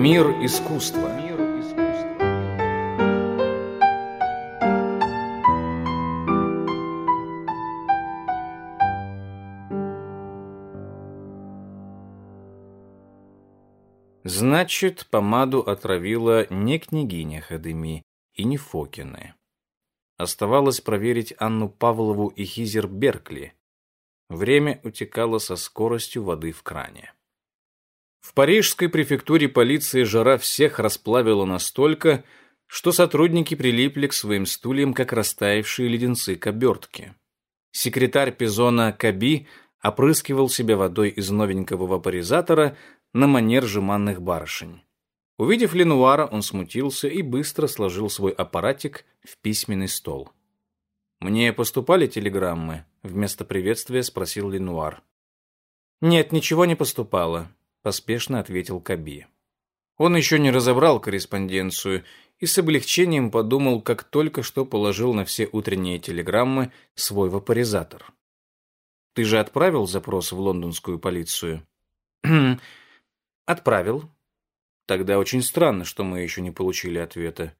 Мир искусства. Значит, помаду отравила не княгиня Хадыми и не Фокины. Оставалось проверить Анну Павлову и Хизер Беркли. Время утекало со скоростью воды в кране. В парижской префектуре полиции жара всех расплавила настолько, что сотрудники прилипли к своим стульям, как растаявшие леденцы к обертке. Секретарь Пизона Каби опрыскивал себя водой из новенького вапоризатора на манер жеманных барышень. Увидев Ленуара, он смутился и быстро сложил свой аппаратик в письменный стол. «Мне поступали телеграммы?» — вместо приветствия спросил Ленуар. «Нет, ничего не поступало поспешно ответил Каби. Он еще не разобрал корреспонденцию и с облегчением подумал, как только что положил на все утренние телеграммы свой вапоризатор. Ты же отправил запрос в лондонскую полицию? Отправил. Тогда очень странно, что мы еще не получили ответа.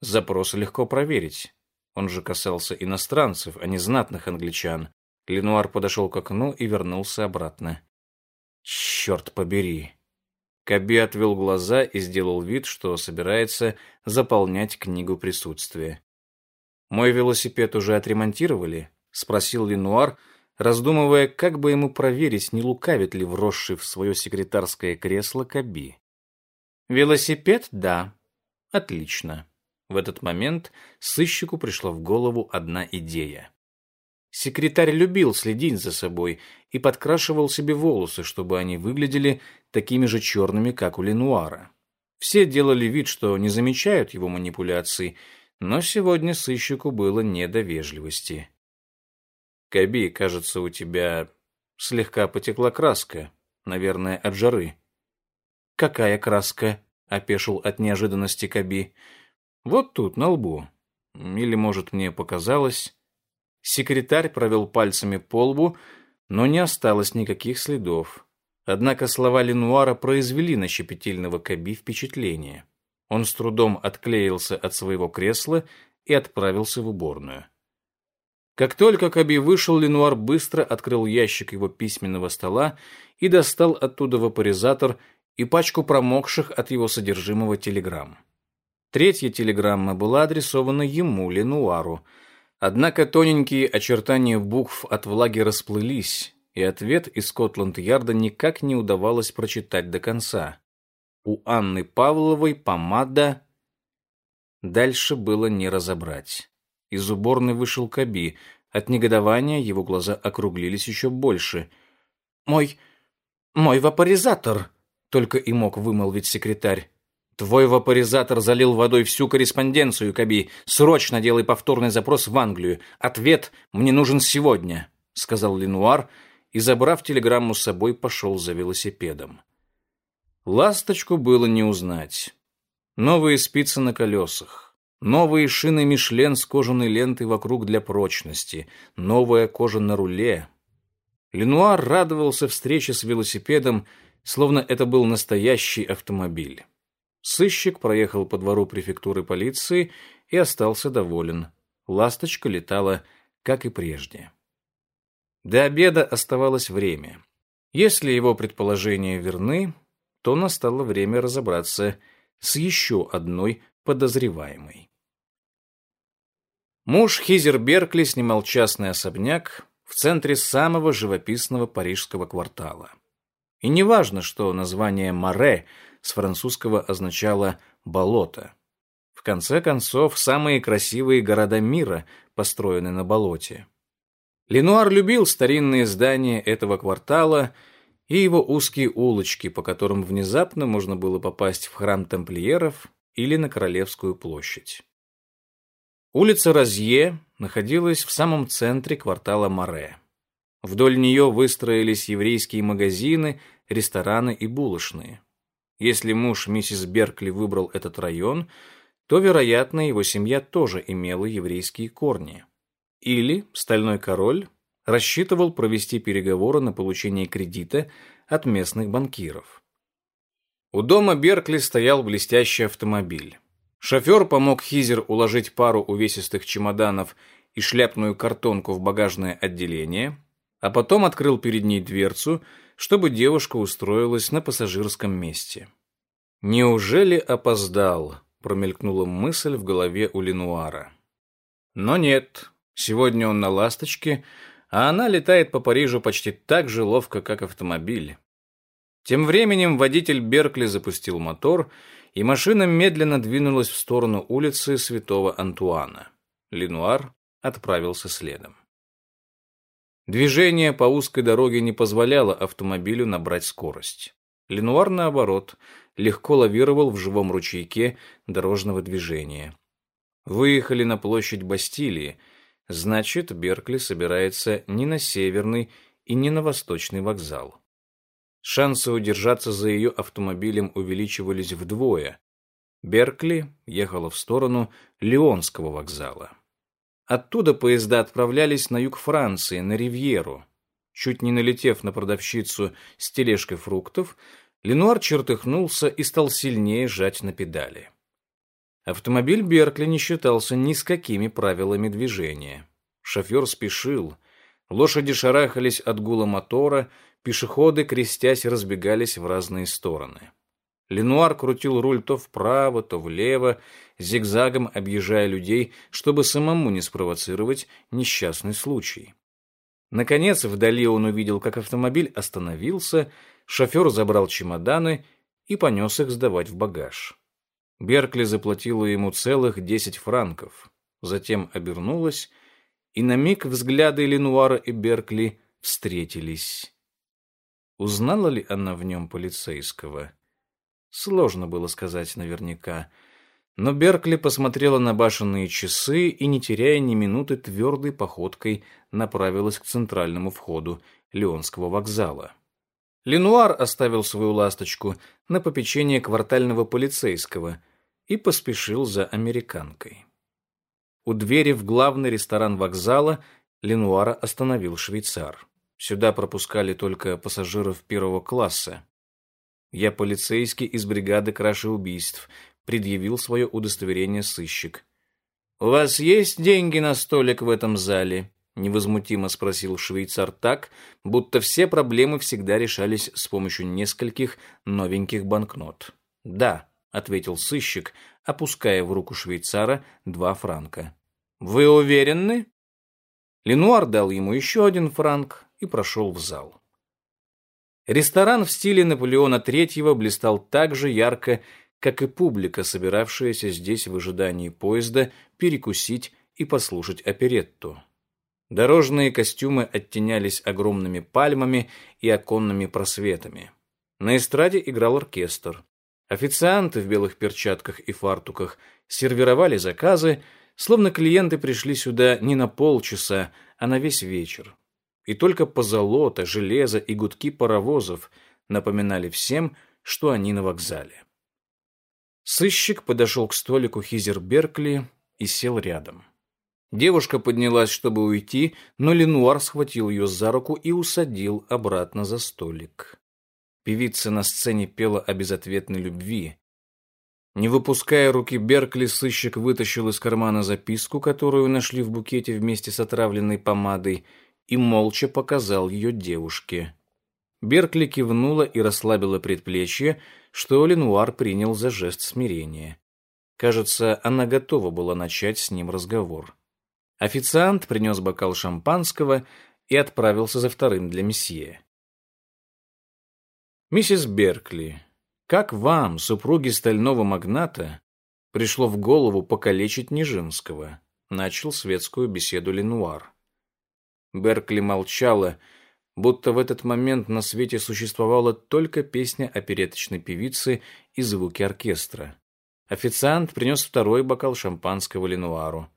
Запрос легко проверить. Он же касался иностранцев, а не знатных англичан. Ленуар подошел к окну и вернулся обратно. Черт побери. Каби отвел глаза и сделал вид, что собирается заполнять книгу присутствия. «Мой велосипед уже отремонтировали?» — спросил Ленуар, раздумывая, как бы ему проверить, не лукавит ли вросший в свое секретарское кресло Каби. «Велосипед, да. Отлично». В этот момент сыщику пришла в голову одна идея. Секретарь любил следить за собой и подкрашивал себе волосы, чтобы они выглядели такими же черными, как у Ленуара. Все делали вид, что не замечают его манипуляций, но сегодня сыщику было не до вежливости. «Каби, кажется, у тебя слегка потекла краска, наверное, от жары». «Какая краска?» — опешил от неожиданности Каби. «Вот тут, на лбу. Или, может, мне показалось...» Секретарь провел пальцами по лбу, но не осталось никаких следов. Однако слова Ленуара произвели на щепетильного Каби впечатление. Он с трудом отклеился от своего кресла и отправился в уборную. Как только Каби вышел, Ленуар быстро открыл ящик его письменного стола и достал оттуда вапоризатор и пачку промокших от его содержимого телеграмм. Третья телеграмма была адресована ему, Ленуару, Однако тоненькие очертания букв от влаги расплылись, и ответ из Скотланд-Ярда никак не удавалось прочитать до конца. У Анны Павловой помада... Дальше было не разобрать. Из уборной вышел Каби. От негодования его глаза округлились еще больше. «Мой... мой вапоризатор!» — только и мог вымолвить секретарь. Твой вапоризатор залил водой всю корреспонденцию, Каби. Срочно делай повторный запрос в Англию. Ответ мне нужен сегодня, сказал Ленуар и, забрав телеграмму с собой, пошел за велосипедом. Ласточку было не узнать. Новые спицы на колесах, новые шины Мишлен с кожаной лентой вокруг для прочности, новая кожа на руле. Ленуар радовался встрече с велосипедом, словно это был настоящий автомобиль. Сыщик проехал по двору префектуры полиции и остался доволен. Ласточка летала, как и прежде. До обеда оставалось время. Если его предположения верны, то настало время разобраться с еще одной подозреваемой. Муж Хизер Беркли снимал частный особняк в центре самого живописного парижского квартала. И неважно, что название «Море» с французского означало «болото». В конце концов, самые красивые города мира построены на болоте. Ленуар любил старинные здания этого квартала и его узкие улочки, по которым внезапно можно было попасть в храм тамплиеров или на Королевскую площадь. Улица Розье находилась в самом центре квартала Море. Вдоль нее выстроились еврейские магазины, рестораны и булочные. Если муж миссис Беркли выбрал этот район, то, вероятно, его семья тоже имела еврейские корни. Или Стальной Король рассчитывал провести переговоры на получение кредита от местных банкиров. У дома Беркли стоял блестящий автомобиль. Шофер помог Хизер уложить пару увесистых чемоданов и шляпную картонку в багажное отделение, а потом открыл перед ней дверцу, чтобы девушка устроилась на пассажирском месте. «Неужели опоздал?» – промелькнула мысль в голове у Ленуара. Но нет, сегодня он на «Ласточке», а она летает по Парижу почти так же ловко, как автомобиль. Тем временем водитель Беркли запустил мотор, и машина медленно двинулась в сторону улицы Святого Антуана. Ленуар отправился следом. Движение по узкой дороге не позволяло автомобилю набрать скорость. Ленуар, наоборот, легко лавировал в живом ручейке дорожного движения. Выехали на площадь Бастилии, значит, Беркли собирается не на северный и не на восточный вокзал. Шансы удержаться за ее автомобилем увеличивались вдвое. Беркли ехала в сторону Лионского вокзала. Оттуда поезда отправлялись на юг Франции, на Ривьеру. Чуть не налетев на продавщицу с тележкой фруктов, Ленуар чертыхнулся и стал сильнее сжать на педали. Автомобиль Беркли не считался ни с какими правилами движения. Шофер спешил. Лошади шарахались от гула мотора, Пешеходы, крестясь, разбегались в разные стороны. Ленуар крутил руль то вправо, то влево, зигзагом объезжая людей, чтобы самому не спровоцировать несчастный случай. Наконец, вдали он увидел, как автомобиль остановился, шофер забрал чемоданы и понес их сдавать в багаж. Беркли заплатила ему целых десять франков, затем обернулась, и на миг взгляды Ленуара и Беркли встретились. Узнала ли она в нем полицейского? Сложно было сказать наверняка. Но Беркли посмотрела на башенные часы и, не теряя ни минуты, твердой походкой направилась к центральному входу Леонского вокзала. Ленуар оставил свою ласточку на попечение квартального полицейского и поспешил за американкой. У двери в главный ресторан вокзала Ленуара остановил швейцар. Сюда пропускали только пассажиров первого класса. Я полицейский из бригады краши убийств, предъявил свое удостоверение сыщик. «У вас есть деньги на столик в этом зале?» невозмутимо спросил швейцар так, будто все проблемы всегда решались с помощью нескольких новеньких банкнот. «Да», — ответил сыщик, опуская в руку швейцара два франка. «Вы уверены?» Ленуар дал ему еще один франк, и прошел в зал. Ресторан в стиле Наполеона III блистал так же ярко, как и публика, собиравшаяся здесь в ожидании поезда перекусить и послушать оперетту. Дорожные костюмы оттенялись огромными пальмами и оконными просветами. На эстраде играл оркестр. Официанты в белых перчатках и фартуках сервировали заказы, словно клиенты пришли сюда не на полчаса, а на весь вечер и только позолота, железо и гудки паровозов напоминали всем, что они на вокзале. Сыщик подошел к столику Хизер Беркли и сел рядом. Девушка поднялась, чтобы уйти, но Ленуар схватил ее за руку и усадил обратно за столик. Певица на сцене пела о безответной любви. Не выпуская руки Беркли, сыщик вытащил из кармана записку, которую нашли в букете вместе с отравленной помадой, и молча показал ее девушке. Беркли кивнула и расслабила предплечье, что Ленуар принял за жест смирения. Кажется, она готова была начать с ним разговор. Официант принес бокал шампанского и отправился за вторым для месье. «Миссис Беркли, как вам, супруги стального магната, пришло в голову покалечить Нижинского?» Начал светскую беседу Ленуар. Беркли молчала, будто в этот момент на свете существовала только песня опереточной певицы и звуки оркестра. Официант принес второй бокал шампанского Ленуару.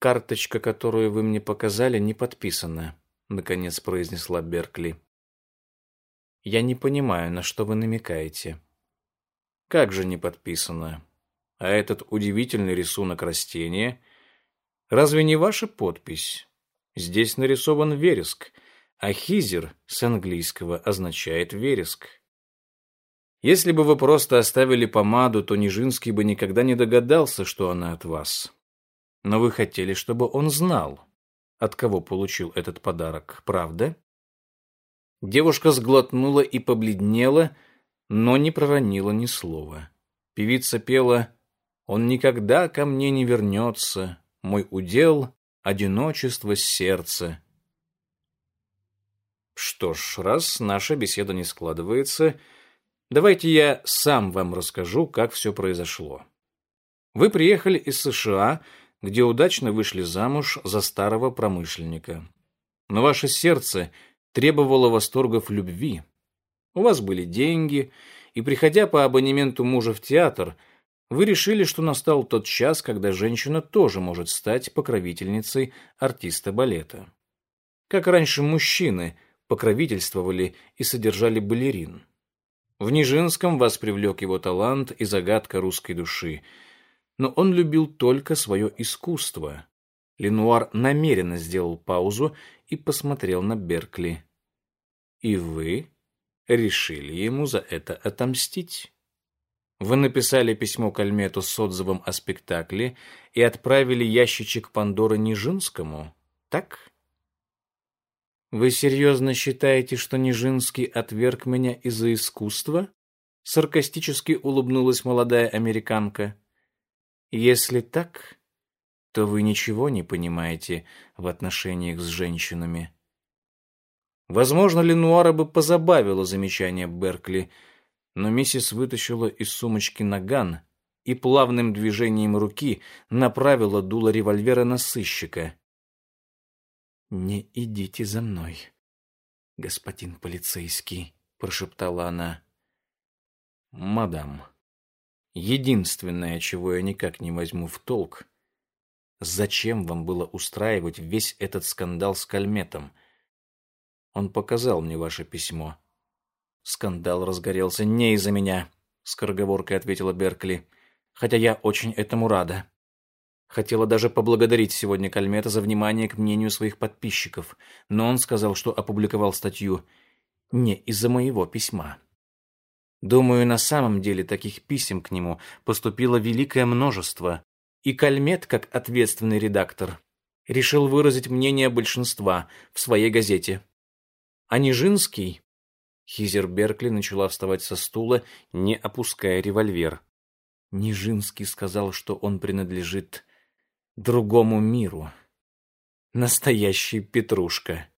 «Карточка, которую вы мне показали, не подписана», — наконец произнесла Беркли. «Я не понимаю, на что вы намекаете». «Как же не подписана? А этот удивительный рисунок растения Разве не ваша подпись? Здесь нарисован вереск, а хизер с английского означает вереск. Если бы вы просто оставили помаду, то Нижинский бы никогда не догадался, что она от вас. Но вы хотели, чтобы он знал, от кого получил этот подарок, правда? Девушка сглотнула и побледнела, но не проронила ни слова. Певица пела «Он никогда ко мне не вернется, мой удел — одиночество сердца». Что ж, раз наша беседа не складывается, давайте я сам вам расскажу, как все произошло. Вы приехали из США, где удачно вышли замуж за старого промышленника. Но ваше сердце требовало восторгов любви. У вас были деньги, и, приходя по абонементу мужа в театр, вы решили, что настал тот час, когда женщина тоже может стать покровительницей артиста балета. Как раньше мужчины – покровительствовали и содержали балерин. В Нижинском вас привлек его талант и загадка русской души. Но он любил только свое искусство. Ленуар намеренно сделал паузу и посмотрел на Беркли. «И вы решили ему за это отомстить?» Вы написали письмо Кальмету с отзывом о спектакле и отправили ящичек Пандоры Нижинскому, так? Вы серьезно считаете, что Нижинский отверг меня из-за искусства? Саркастически улыбнулась молодая американка. Если так, то вы ничего не понимаете в отношениях с женщинами. Возможно, Ленуара бы позабавило замечание Беркли, но миссис вытащила из сумочки наган и плавным движением руки направила дуло револьвера на сыщика. «Не идите за мной, господин полицейский», — прошептала она. «Мадам, единственное, чего я никак не возьму в толк, зачем вам было устраивать весь этот скандал с Кальметом? Он показал мне ваше письмо». «Скандал разгорелся не из-за меня», — скороговоркой ответила Беркли, «хотя я очень этому рада. Хотела даже поблагодарить сегодня Кальмета за внимание к мнению своих подписчиков, но он сказал, что опубликовал статью не из-за моего письма. Думаю, на самом деле таких писем к нему поступило великое множество, и Кальмет, как ответственный редактор, решил выразить мнение большинства в своей газете. А Нижинский... Хизер Беркли начала вставать со стула, не опуская револьвер. Нижинский сказал, что он принадлежит другому миру. Настоящий Петрушка.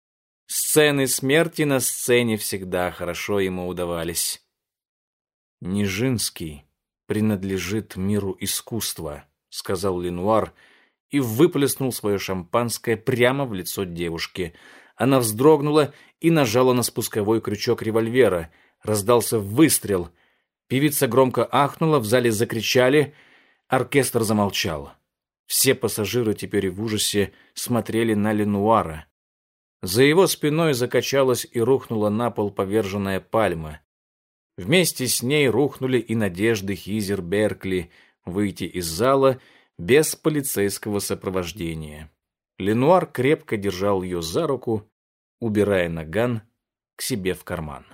Сцены смерти на сцене всегда хорошо ему удавались. Нижинский принадлежит миру искусства, сказал Ленуар и выплеснул свое шампанское прямо в лицо девушки. Она вздрогнула и нажала на спусковой крючок револьвера. Раздался выстрел. Певица громко ахнула, в зале закричали, оркестр замолчал. Все пассажиры теперь в ужасе смотрели на Ленуара. За его спиной закачалась и рухнула на пол поверженная пальма. Вместе с ней рухнули и надежды Хизер Беркли выйти из зала без полицейского сопровождения. Ленуар крепко держал ее за руку, убирая наган к себе в карман.